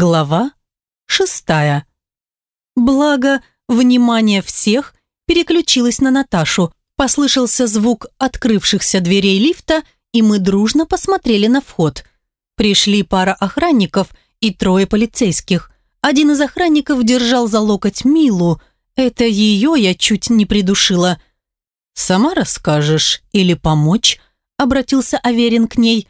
Глава шестая. Благо, внимание всех переключилось на Наташу. Послышался звук открывшихся дверей лифта, и мы дружно посмотрели на вход. Пришли пара охранников и трое полицейских. Один из охранников держал за локоть Милу. Это ее я чуть не придушила. «Сама расскажешь или помочь?» Обратился Аверин к ней.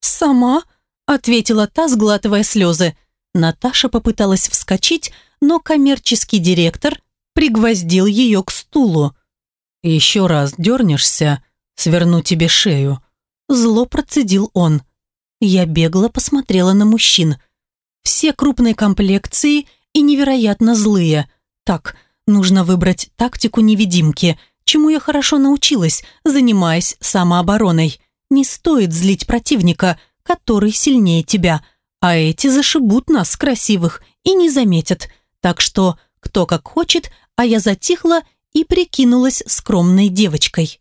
«Сама?» Ответила та, сглатывая слезы. Наташа попыталась вскочить, но коммерческий директор пригвоздил ее к стулу. «Еще раз дернешься, сверну тебе шею». Зло процедил он. Я бегло посмотрела на мужчин. Все крупные комплекции и невероятно злые. Так, нужно выбрать тактику невидимки, чему я хорошо научилась, занимаясь самообороной. Не стоит злить противника, который сильнее тебя, а эти зашибут нас, красивых, и не заметят. Так что кто как хочет, а я затихла и прикинулась скромной девочкой.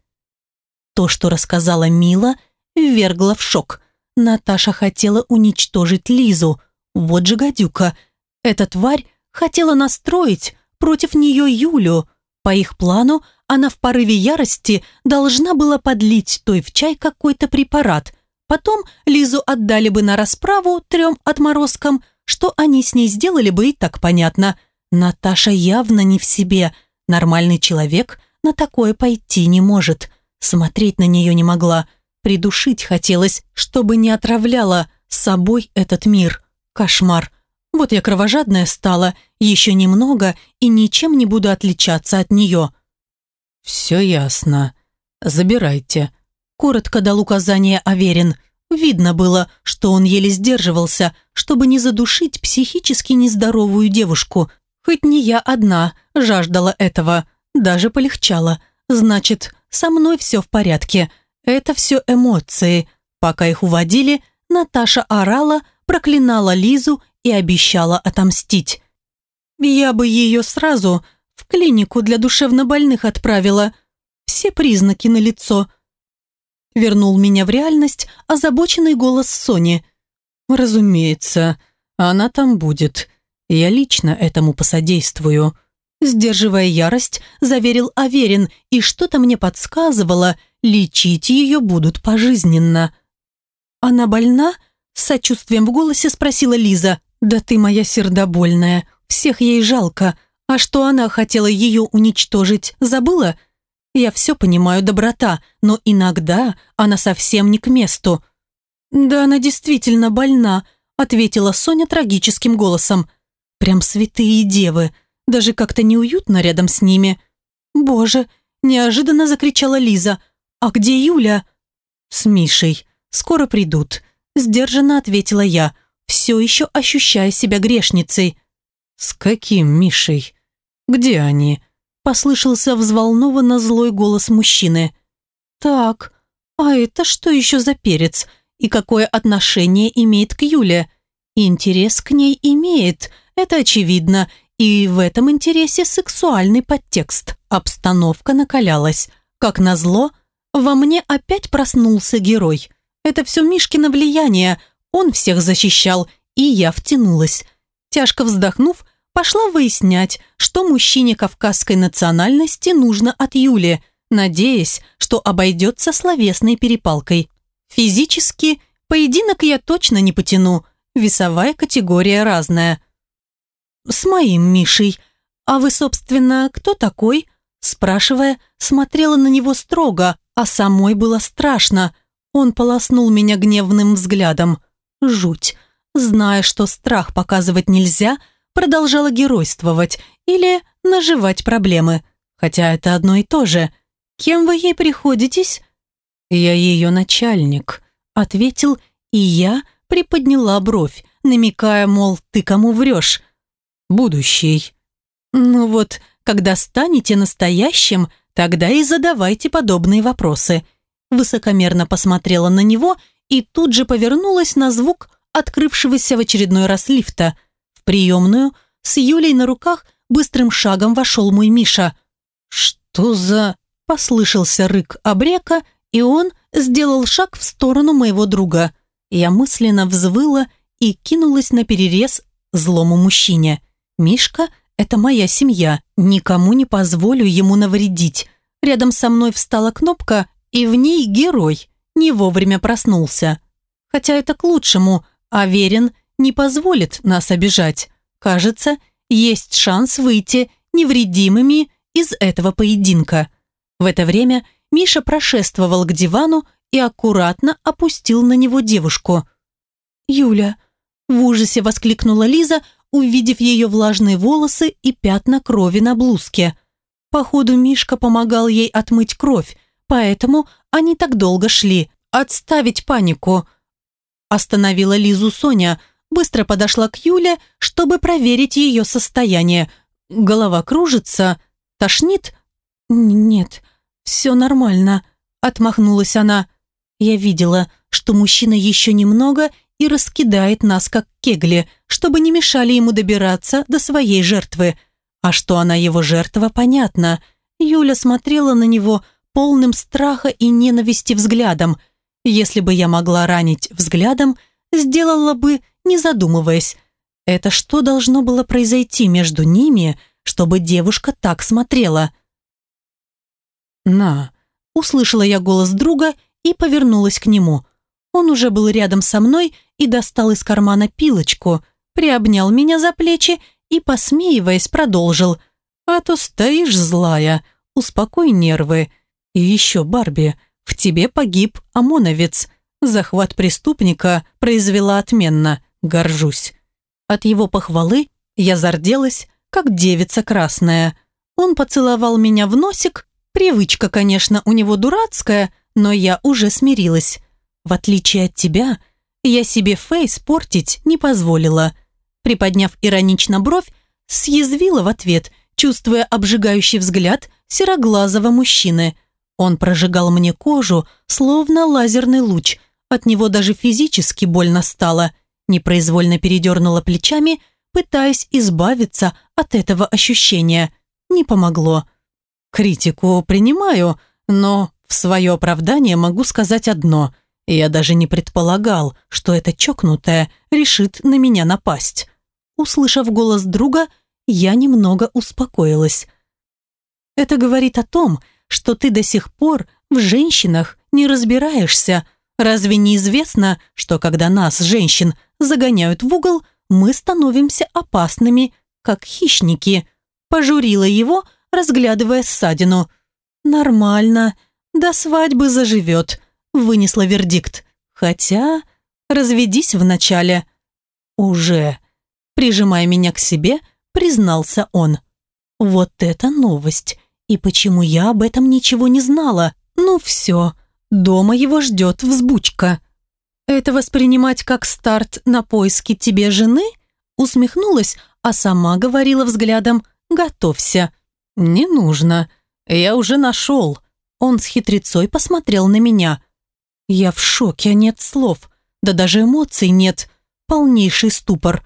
То, что рассказала Мила, ввергло в шок. Наташа хотела уничтожить Лизу. Вот же гадюка. Эта тварь хотела настроить против нее Юлю. По их плану она в порыве ярости должна была подлить той в чай какой-то препарат. Потом Лизу отдали бы на расправу трем отморозкам. Что они с ней сделали бы и так понятно. Наташа явно не в себе. Нормальный человек на такое пойти не может. Смотреть на нее не могла. Придушить хотелось, чтобы не отравляла собой этот мир. Кошмар. Вот я кровожадная стала, еще немного и ничем не буду отличаться от нее. «Все ясно. Забирайте», Коротко дал указание Аверин. Видно было, что он еле сдерживался, чтобы не задушить психически нездоровую девушку. Хоть не я одна жаждала этого, даже полегчало. Значит, со мной все в порядке. Это все эмоции. Пока их уводили, Наташа орала, проклинала Лизу и обещала отомстить. Я бы ее сразу в клинику для душевнобольных отправила. Все признаки налицо вернул меня в реальность озабоченный голос Сони. «Разумеется, она там будет. Я лично этому посодействую». Сдерживая ярость, заверил Аверин, и что-то мне подсказывало, лечить ее будут пожизненно. «Она больна?» – с сочувствием в голосе спросила Лиза. «Да ты моя сердобольная, всех ей жалко. А что она хотела ее уничтожить, забыла? Я все понимаю, доброта, но иногда она совсем не к месту». «Да она действительно больна», — ответила Соня трагическим голосом. «Прям святые девы, даже как-то неуютно рядом с ними». «Боже!» — неожиданно закричала Лиза. «А где Юля?» «С Мишей. Скоро придут», — сдержанно ответила я, все еще ощущая себя грешницей. «С каким Мишей? Где они?» Послышался взволнованно злой голос мужчины. «Так, а это что еще за перец? И какое отношение имеет к Юле? Интерес к ней имеет, это очевидно, и в этом интересе сексуальный подтекст. Обстановка накалялась. Как назло, во мне опять проснулся герой. Это все Мишкино влияние, он всех защищал, и я втянулась. Тяжко вздохнув, пошла выяснять, что мужчине кавказской национальности нужно от Юли, надеясь, что обойдется словесной перепалкой. Физически поединок я точно не потяну, весовая категория разная. «С моим Мишей. А вы, собственно, кто такой?» Спрашивая, смотрела на него строго, а самой было страшно. Он полоснул меня гневным взглядом. Жуть. Зная, что страх показывать нельзя, продолжала геройствовать или наживать проблемы. Хотя это одно и то же. Кем вы ей приходитесь? Я ее начальник, ответил, и я приподняла бровь, намекая, мол, ты кому врешь? Будущий. Ну вот, когда станете настоящим, тогда и задавайте подобные вопросы. Высокомерно посмотрела на него и тут же повернулась на звук открывшегося в очередной раз лифта – приемную, с Юлей на руках быстрым шагом вошел мой Миша. «Что за...» – послышался рык обрека, и он сделал шаг в сторону моего друга. Я мысленно взвыла и кинулась на перерез злому мужчине. Мишка – это моя семья, никому не позволю ему навредить. Рядом со мной встала кнопка, и в ней герой не вовремя проснулся. Хотя это к лучшему, а Верин не позволит нас обижать. Кажется, есть шанс выйти невредимыми из этого поединка. В это время Миша прошествовал к дивану и аккуратно опустил на него девушку. «Юля!» – в ужасе воскликнула Лиза, увидев ее влажные волосы и пятна крови на блузке. Походу, Мишка помогал ей отмыть кровь, поэтому они так долго шли. «Отставить панику!» Остановила Лизу Соня, быстро подошла к Юле, чтобы проверить ее состояние. Голова кружится, тошнит? «Нет, все нормально», – отмахнулась она. Я видела, что мужчина еще немного и раскидает нас, как кегли, чтобы не мешали ему добираться до своей жертвы. А что она его жертва, понятно. Юля смотрела на него полным страха и ненависти взглядом. Если бы я могла ранить взглядом, сделала бы, не задумываясь. Это что должно было произойти между ними, чтобы девушка так смотрела? «На!» – услышала я голос друга и повернулась к нему. Он уже был рядом со мной и достал из кармана пилочку, приобнял меня за плечи и, посмеиваясь, продолжил. «А то стоишь злая, успокой нервы. И еще, Барби, в тебе погиб ОМОНовец. Захват преступника произвела отменно, горжусь». От его похвалы я зарделась, как девица красная. Он поцеловал меня в носик, привычка, конечно, у него дурацкая, но я уже смирилась. В отличие от тебя, я себе фейс портить не позволила. Приподняв иронично бровь, съязвила в ответ, чувствуя обжигающий взгляд сероглазого мужчины. Он прожигал мне кожу, словно лазерный луч. От него даже физически больно стало. Непроизвольно передернула плечами, пытаясь избавиться от этого ощущения. Не помогло. Критику принимаю, но в свое оправдание могу сказать одно. Я даже не предполагал, что эта чокнутая решит на меня напасть. Услышав голос друга, я немного успокоилась. Это говорит о том, что ты до сих пор в женщинах не разбираешься. Разве не известно, что когда нас, женщин, загоняют в угол, мы становимся опасными, как хищники? Пожурила его, разглядывая ссадину. Нормально, до свадьбы заживет», – вынесла вердикт. «Хотя, разведись вначале». «Уже», – прижимая меня к себе, признался он. «Вот это новость! И почему я об этом ничего не знала? Ну все, дома его ждет взбучка». «Это воспринимать как старт на поиски тебе жены?» Усмехнулась, а сама говорила взглядом «Готовься». «Не нужно. Я уже нашел», он с хитрецой посмотрел на меня. Я в шоке, а нет слов. Да даже эмоций нет. Полнейший ступор.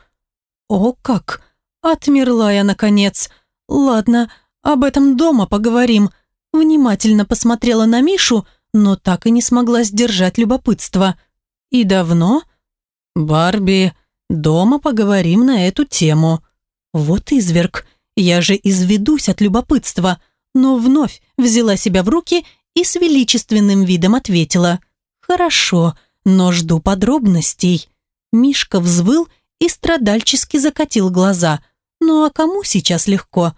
О, как! Отмерла я, наконец. Ладно, об этом дома поговорим. Внимательно посмотрела на Мишу, но так и не смогла сдержать любопытство. И давно? Барби, дома поговорим на эту тему. Вот изверг. Я же изведусь от любопытства но вновь взяла себя в руки и с величественным видом ответила «Хорошо, но жду подробностей». Мишка взвыл и страдальчески закатил глаза. «Ну а кому сейчас легко?»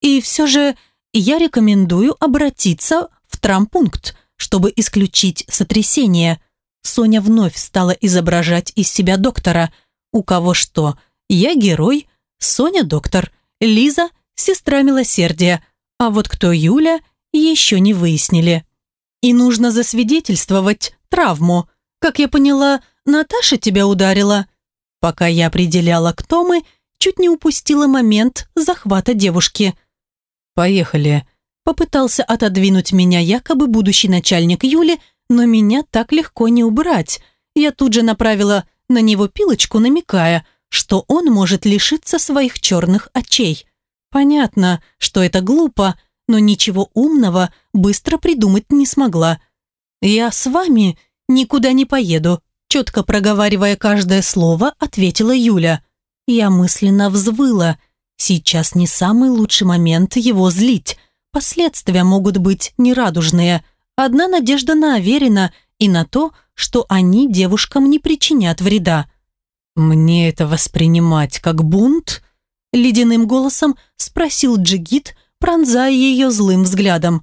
«И все же я рекомендую обратиться в травмпункт, чтобы исключить сотрясение». Соня вновь стала изображать из себя доктора. У кого что? Я герой, Соня доктор, Лиза – сестра милосердия – а вот кто Юля, еще не выяснили. И нужно засвидетельствовать травму. Как я поняла, Наташа тебя ударила. Пока я определяла, кто мы, чуть не упустила момент захвата девушки. «Поехали», попытался отодвинуть меня якобы будущий начальник Юли, но меня так легко не убрать. Я тут же направила на него пилочку, намекая, что он может лишиться своих черных очей. Понятно, что это глупо, но ничего умного быстро придумать не смогла. «Я с вами никуда не поеду», четко проговаривая каждое слово, ответила Юля. Я мысленно взвыла. Сейчас не самый лучший момент его злить. Последствия могут быть нерадужные. Одна надежда на Аверина и на то, что они девушкам не причинят вреда. «Мне это воспринимать как бунт?» Ледяным голосом спросил Джигит, пронзая ее злым взглядом.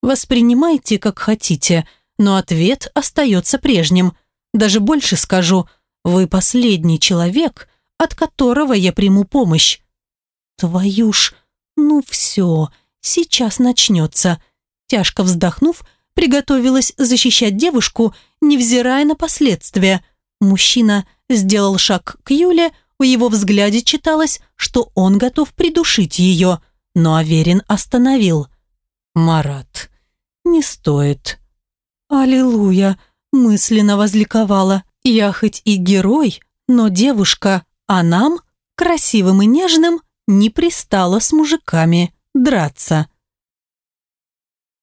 «Воспринимайте, как хотите, но ответ остается прежним. Даже больше скажу, вы последний человек, от которого я приму помощь». «Твою ж, ну все, сейчас начнется». Тяжко вздохнув, приготовилась защищать девушку, невзирая на последствия. Мужчина сделал шаг к Юле, в его взгляде читалось, что он готов придушить ее, но Аверин остановил. «Марат, не стоит». «Аллилуйя!» – мысленно возликовала. «Я хоть и герой, но девушка, а нам, красивым и нежным, не пристала с мужиками драться».